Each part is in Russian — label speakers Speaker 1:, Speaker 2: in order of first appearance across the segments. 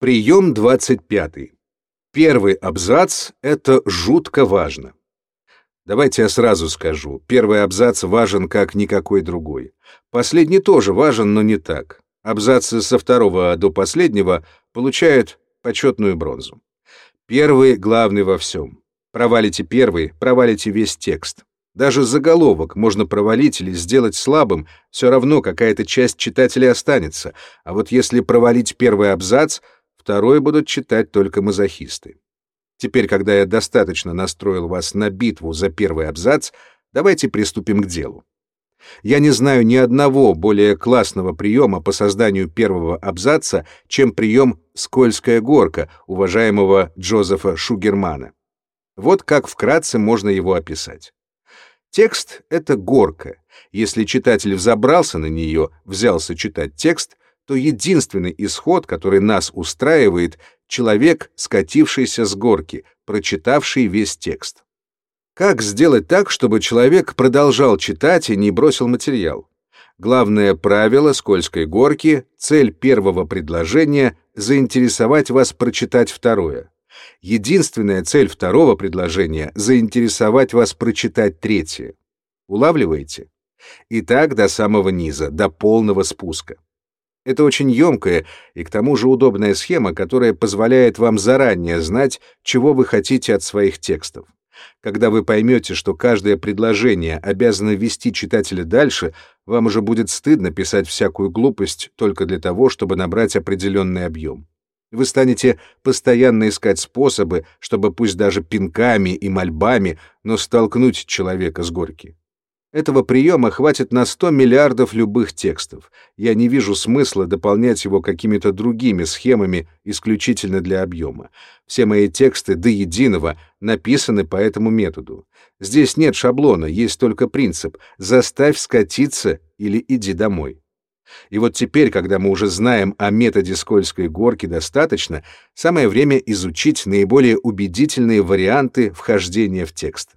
Speaker 1: Прием 25. Первый абзац — это жутко важно. Давайте я сразу скажу. Первый абзац важен как никакой другой. Последний тоже важен, но не так. Абзацы со второго до последнего получают почетную бронзу. Первый главный во всем. Провалите первый, провалите весь текст. Даже заголовок можно провалить или сделать слабым, все равно какая-то часть читателей останется, а вот если провалить первый абзац, второй будут читать только мазохисты. Теперь, когда я достаточно настроил вас на битву за первый абзац, давайте приступим к делу. Я не знаю ни одного более классного приема по созданию первого абзаца, чем прием «скользкая горка» уважаемого Джозефа Шугермана. Вот как вкратце можно его описать. Текст — это горка. Если читатель взобрался на нее, взялся читать текст, то единственный исход, который нас устраивает, человек, скатившийся с горки, прочитавший весь текст. Как сделать так, чтобы человек продолжал читать и не бросил материал? Главное правило скользкой горки, цель первого предложения — заинтересовать вас прочитать второе. Единственная цель второго предложения — заинтересовать вас прочитать третье. Улавливаете? И так до самого низа, до полного спуска. Это очень емкая и к тому же удобная схема, которая позволяет вам заранее знать, чего вы хотите от своих текстов. Когда вы поймете, что каждое предложение обязано вести читателя дальше, вам уже будет стыдно писать всякую глупость только для того, чтобы набрать определенный объем. Вы станете постоянно искать способы, чтобы пусть даже пинками и мольбами, но столкнуть человека с горки. Этого приема хватит на 100 миллиардов любых текстов. Я не вижу смысла дополнять его какими-то другими схемами исключительно для объема. Все мои тексты до единого написаны по этому методу. Здесь нет шаблона, есть только принцип «заставь скатиться или иди домой». И вот теперь, когда мы уже знаем о методе скользкой горки достаточно, самое время изучить наиболее убедительные варианты вхождения в текст.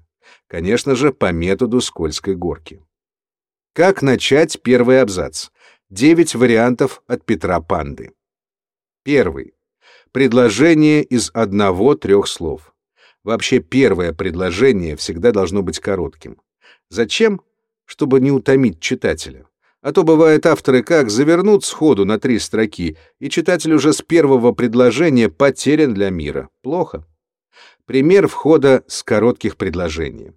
Speaker 1: Конечно же, по методу скользкой горки. Как начать первый абзац? Девять вариантов от Петра Панды. Первый. Предложение из одного-трех слов. Вообще первое предложение всегда должно быть коротким. Зачем? Чтобы не утомить читателя. А то бывает авторы как завернут сходу на три строки, и читатель уже с первого предложения потерян для мира. Плохо. Пример входа с коротких предложений.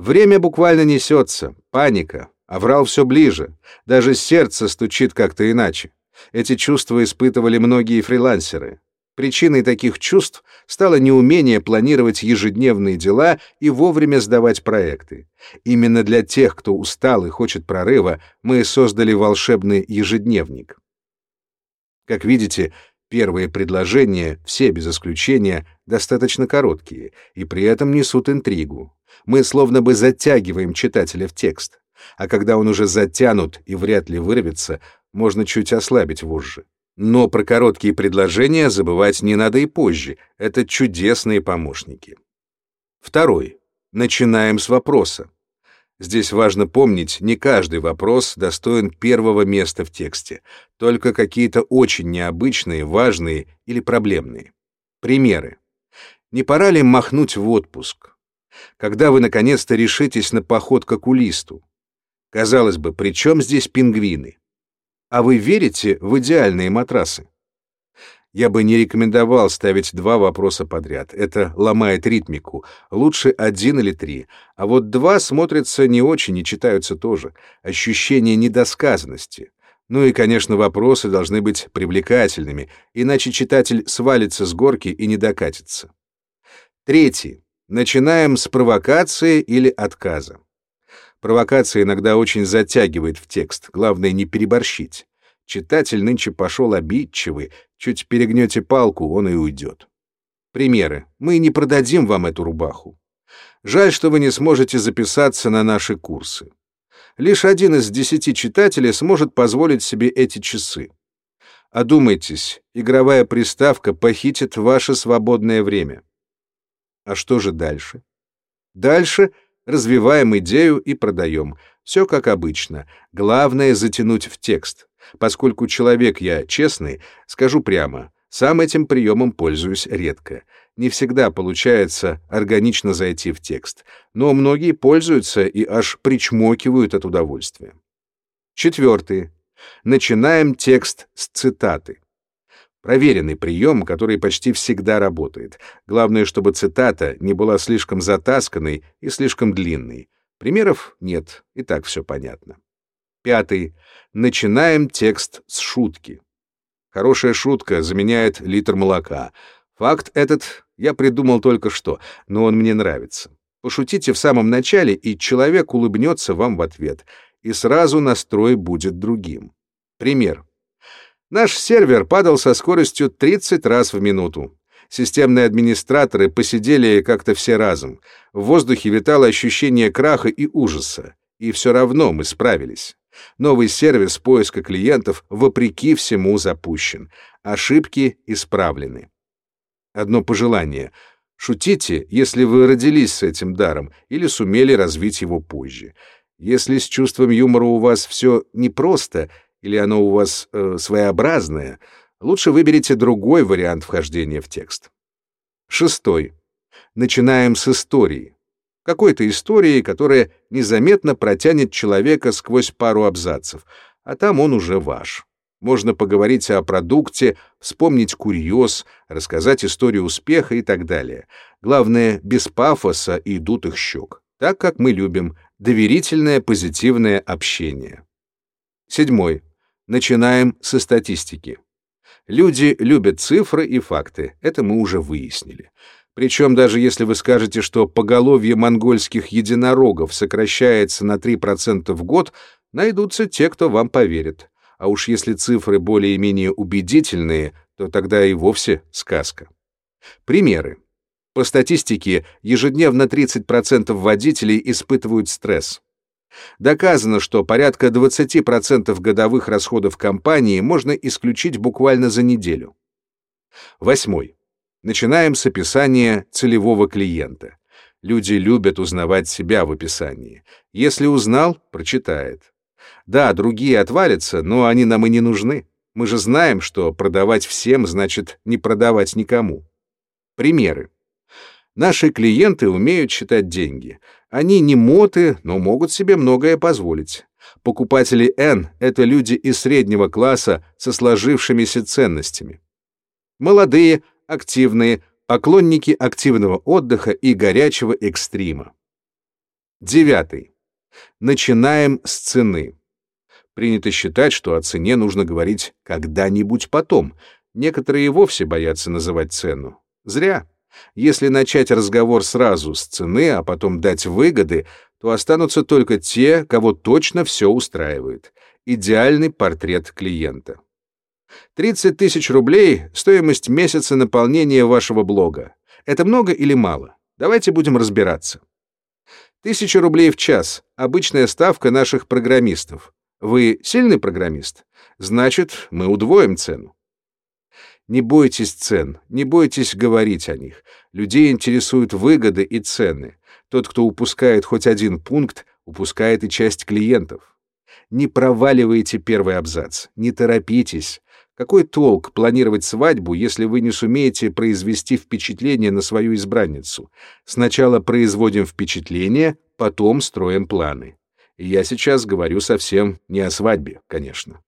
Speaker 1: Время буквально несется, паника, аврал все ближе, даже сердце стучит как-то иначе. Эти чувства испытывали многие фрилансеры. Причиной таких чувств стало неумение планировать ежедневные дела и вовремя сдавать проекты. Именно для тех, кто устал и хочет прорыва, мы создали волшебный ежедневник. Как видите, первые предложения, все без исключения, достаточно короткие и при этом несут интригу мы словно бы затягиваем читателя в текст, а когда он уже затянут и вряд ли вырвется, можно чуть ослабить вожжи. Но про короткие предложения забывать не надо и позже, это чудесные помощники. Второй. Начинаем с вопроса. Здесь важно помнить, не каждый вопрос достоин первого места в тексте, только какие-то очень необычные, важные или проблемные. Примеры. Не пора ли махнуть в отпуск? когда вы наконец-то решитесь на поход к окулисту. Казалось бы, при чем здесь пингвины? А вы верите в идеальные матрасы? Я бы не рекомендовал ставить два вопроса подряд. Это ломает ритмику. Лучше один или три. А вот два смотрятся не очень и читаются тоже. Ощущение недосказанности. Ну и, конечно, вопросы должны быть привлекательными, иначе читатель свалится с горки и не докатится. Третий. Начинаем с провокации или отказа. Провокация иногда очень затягивает в текст, главное не переборщить. Читатель нынче пошел обидчивый, чуть перегнете палку, он и уйдет. Примеры. Мы не продадим вам эту рубаху. Жаль, что вы не сможете записаться на наши курсы. Лишь один из десяти читателей сможет позволить себе эти часы. Одумайтесь, игровая приставка похитит ваше свободное время. А что же дальше? Дальше развиваем идею и продаем. Все как обычно. Главное затянуть в текст. Поскольку человек я честный, скажу прямо, Сам этим приемом пользуюсь редко. Не всегда получается органично зайти в текст, но многие пользуются и аж причмокивают от удовольствия. Четвертый. Начинаем текст с цитаты. Проверенный прием, который почти всегда работает. Главное, чтобы цитата не была слишком затасканной и слишком длинной. Примеров нет, и так все понятно. Пятый. Начинаем текст с шутки. Хорошая шутка заменяет литр молока. Факт этот я придумал только что, но он мне нравится. Пошутите в самом начале, и человек улыбнется вам в ответ, и сразу настрой будет другим. Пример. Наш сервер падал со скоростью 30 раз в минуту. Системные администраторы посидели как-то все разом. В воздухе витало ощущение краха и ужаса. И все равно мы справились. Новый сервис поиска клиентов вопреки всему запущен. Ошибки исправлены. Одно пожелание. Шутите, если вы родились с этим даром или сумели развить его позже. Если с чувством юмора у вас все непросто, или оно у вас э, своеобразное, лучше выберите другой вариант вхождения в текст. Шестой. Начинаем с истории. Какой-то истории, которая незаметно протянет человека сквозь пару абзацев, а там он уже ваш. Можно поговорить о продукте, вспомнить курьез, рассказать историю успеха и так далее. Главное, без пафоса и дутых щек. Так, как мы любим. Доверительное позитивное общение. Седьмой. Начинаем со статистики. Люди любят цифры и факты, это мы уже выяснили. Причем даже если вы скажете, что поголовье монгольских единорогов сокращается на 3% в год, найдутся те, кто вам поверит. А уж если цифры более-менее убедительные, то тогда и вовсе сказка. Примеры. По статистике, ежедневно 30% водителей испытывают стресс. Доказано, что порядка 20% годовых расходов компании можно исключить буквально за неделю. Восьмой. Начинаем с описания целевого клиента. Люди любят узнавать себя в описании. Если узнал, прочитает. Да, другие отвалятся, но они нам и не нужны. Мы же знаем, что продавать всем значит не продавать никому. Примеры. Наши клиенты умеют считать деньги. Они не моты, но могут себе многое позволить. Покупатели N — это люди из среднего класса со сложившимися ценностями. Молодые, активные, поклонники активного отдыха и горячего экстрима. Девятый. Начинаем с цены. Принято считать, что о цене нужно говорить когда-нибудь потом. Некоторые вовсе боятся называть цену. Зря. Если начать разговор сразу с цены, а потом дать выгоды, то останутся только те, кого точно все устраивает. Идеальный портрет клиента. 30 тысяч рублей — стоимость месяца наполнения вашего блога. Это много или мало? Давайте будем разбираться. Тысяча рублей в час — обычная ставка наших программистов. Вы сильный программист? Значит, мы удвоим цену. Не бойтесь цен, не бойтесь говорить о них. Людей интересуют выгоды и цены. Тот, кто упускает хоть один пункт, упускает и часть клиентов. Не проваливайте первый абзац, не торопитесь. Какой толк планировать свадьбу, если вы не сумеете произвести впечатление на свою избранницу? Сначала производим впечатление, потом строим планы. И я сейчас говорю совсем не о свадьбе, конечно.